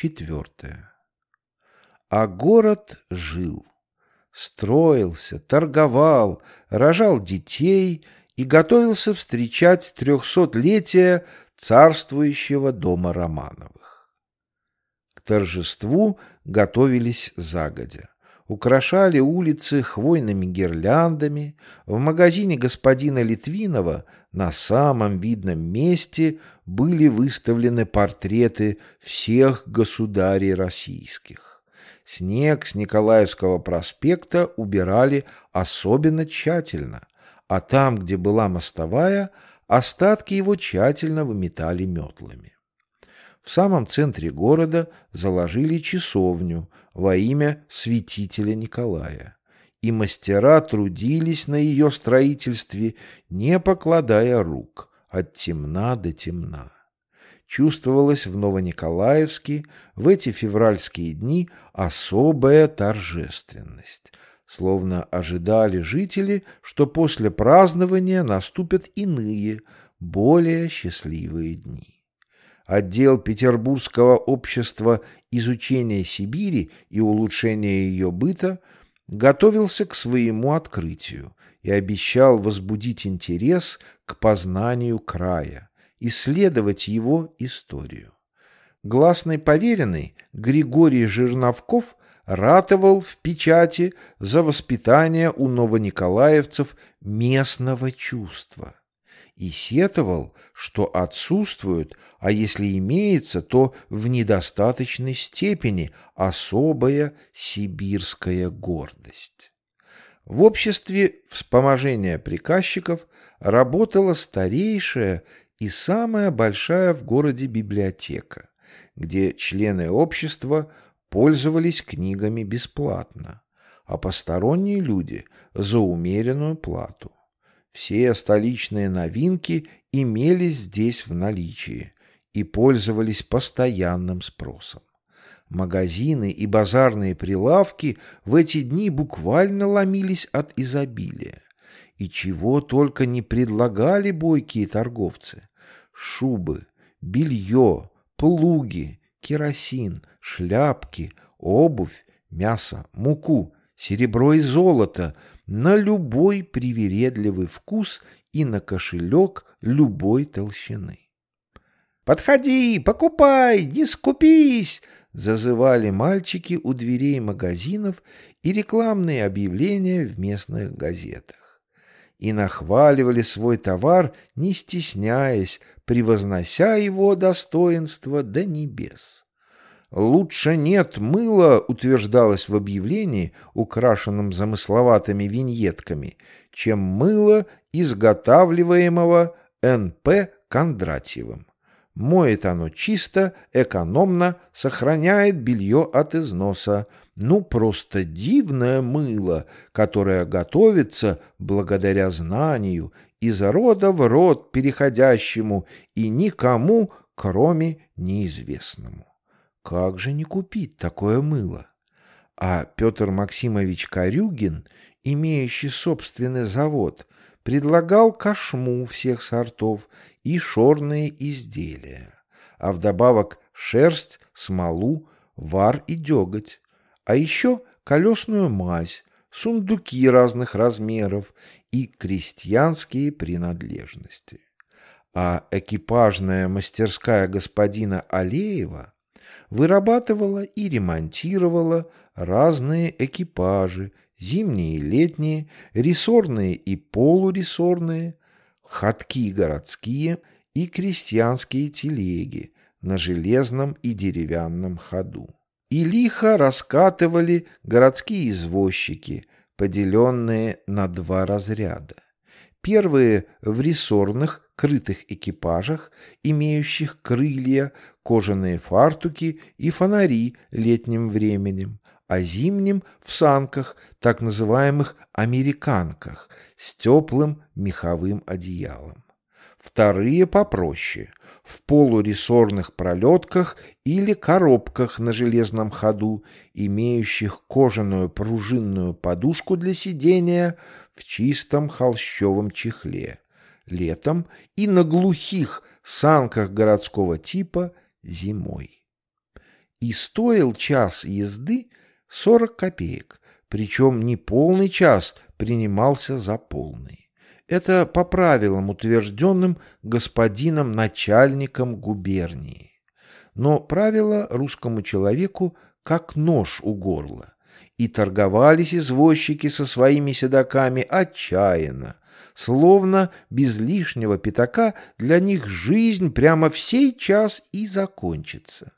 Четвертое. А город жил, строился, торговал, рожал детей и готовился встречать трехсотлетие царствующего дома Романовых. К торжеству готовились загодя украшали улицы хвойными гирляндами, в магазине господина Литвинова на самом видном месте были выставлены портреты всех государей российских. Снег с Николаевского проспекта убирали особенно тщательно, а там, где была мостовая, остатки его тщательно выметали метлами. В самом центре города заложили часовню – во имя святителя Николая, и мастера трудились на ее строительстве, не покладая рук, от темна до темна. Чувствовалась в Новониколаевске в эти февральские дни особая торжественность, словно ожидали жители, что после празднования наступят иные, более счастливые дни отдел Петербургского общества изучения Сибири и улучшения ее быта готовился к своему открытию и обещал возбудить интерес к познанию края, исследовать его историю. Гласный поверенный Григорий Жирновков ратовал в печати за воспитание у новониколаевцев местного чувства и сетовал, что отсутствует, а если имеется, то в недостаточной степени особая сибирская гордость. В обществе вспоможения приказчиков работала старейшая и самая большая в городе библиотека, где члены общества пользовались книгами бесплатно, а посторонние люди за умеренную плату. Все столичные новинки имелись здесь в наличии и пользовались постоянным спросом. Магазины и базарные прилавки в эти дни буквально ломились от изобилия. И чего только не предлагали бойкие торговцы. Шубы, белье, плуги, керосин, шляпки, обувь, мясо, муку, серебро и золото — на любой привередливый вкус и на кошелек любой толщины. «Подходи, покупай, не скупись!» зазывали мальчики у дверей магазинов и рекламные объявления в местных газетах. И нахваливали свой товар, не стесняясь, превознося его достоинство до небес. «Лучше нет мыла», утверждалось в объявлении, украшенном замысловатыми виньетками, чем мыло, изготавливаемого Н.П. Кондратьевым. Моет оно чисто, экономно, сохраняет белье от износа. Ну, просто дивное мыло, которое готовится благодаря знанию, из рода в род переходящему и никому, кроме неизвестному. Как же не купить такое мыло? А Петр Максимович Корюгин, имеющий собственный завод, предлагал кошму всех сортов и шорные изделия, а вдобавок шерсть, смолу, вар и деготь, а еще колесную мазь, сундуки разных размеров и крестьянские принадлежности. А экипажная мастерская господина Алеева вырабатывала и ремонтировала разные экипажи, зимние и летние, рессорные и полурессорные, ходки городские и крестьянские телеги на железном и деревянном ходу. И лихо раскатывали городские извозчики, поделенные на два разряда. Первые в рессорных крытых экипажах, имеющих крылья, кожаные фартуки и фонари летним временем, а зимним в санках, так называемых «американках», с теплым меховым одеялом. Вторые попроще, в полурессорных пролетках или коробках на железном ходу, имеющих кожаную пружинную подушку для сидения в чистом холщовом чехле, летом и на глухих санках городского типа зимой. и стоил час езды 40 копеек, причем не полный час принимался за полный. Это по правилам, утвержденным господином начальником губернии. Но правило русскому человеку как нож у горла. И торговались извозчики со своими седаками отчаянно, словно без лишнего пятака для них жизнь прямо в сей час и закончится.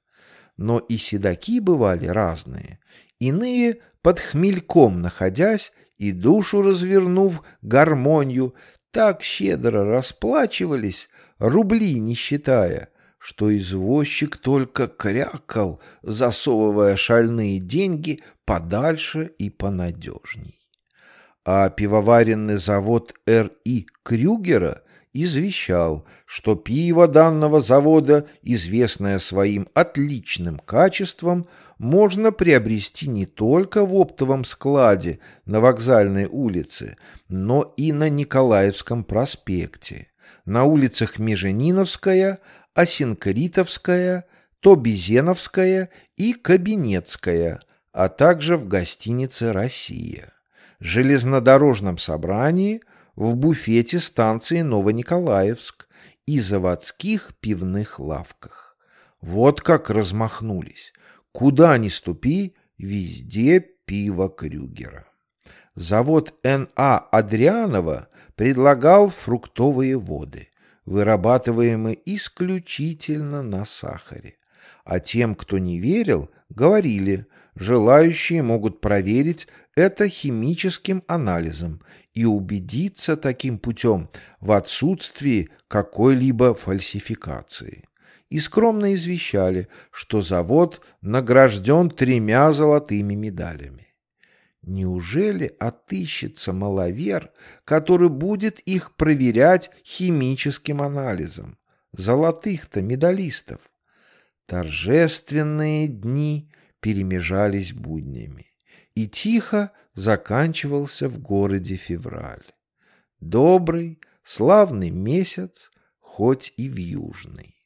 Но и седаки бывали разные. Иные, под хмельком находясь, и душу развернув гармонию, так щедро расплачивались, рубли не считая, что извозчик только крякал, засовывая шальные деньги подальше и понадежней. А пивоваренный завод Р.И. Крюгера извещал, что пиво данного завода, известное своим отличным качеством, можно приобрести не только в оптовом складе на вокзальной улице, но и на Николаевском проспекте, на улицах Межениновская, Осинкритовская, Тобизеновская и Кабинетская, а также в гостинице «Россия», железнодорожном собрании, в буфете станции Новониколаевск и заводских пивных лавках. Вот как размахнулись. Куда ни ступи, везде пиво Крюгера. Завод Н.А. Адрианова предлагал фруктовые воды, вырабатываемые исключительно на сахаре. А тем, кто не верил, говорили, желающие могут проверить это химическим анализом и убедиться таким путем в отсутствии какой-либо фальсификации и скромно извещали, что завод награжден тремя золотыми медалями. Неужели отыщется маловер, который будет их проверять химическим анализом? Золотых-то медалистов. Торжественные дни перемежались буднями, и тихо заканчивался в городе февраль. Добрый, славный месяц, хоть и в южный.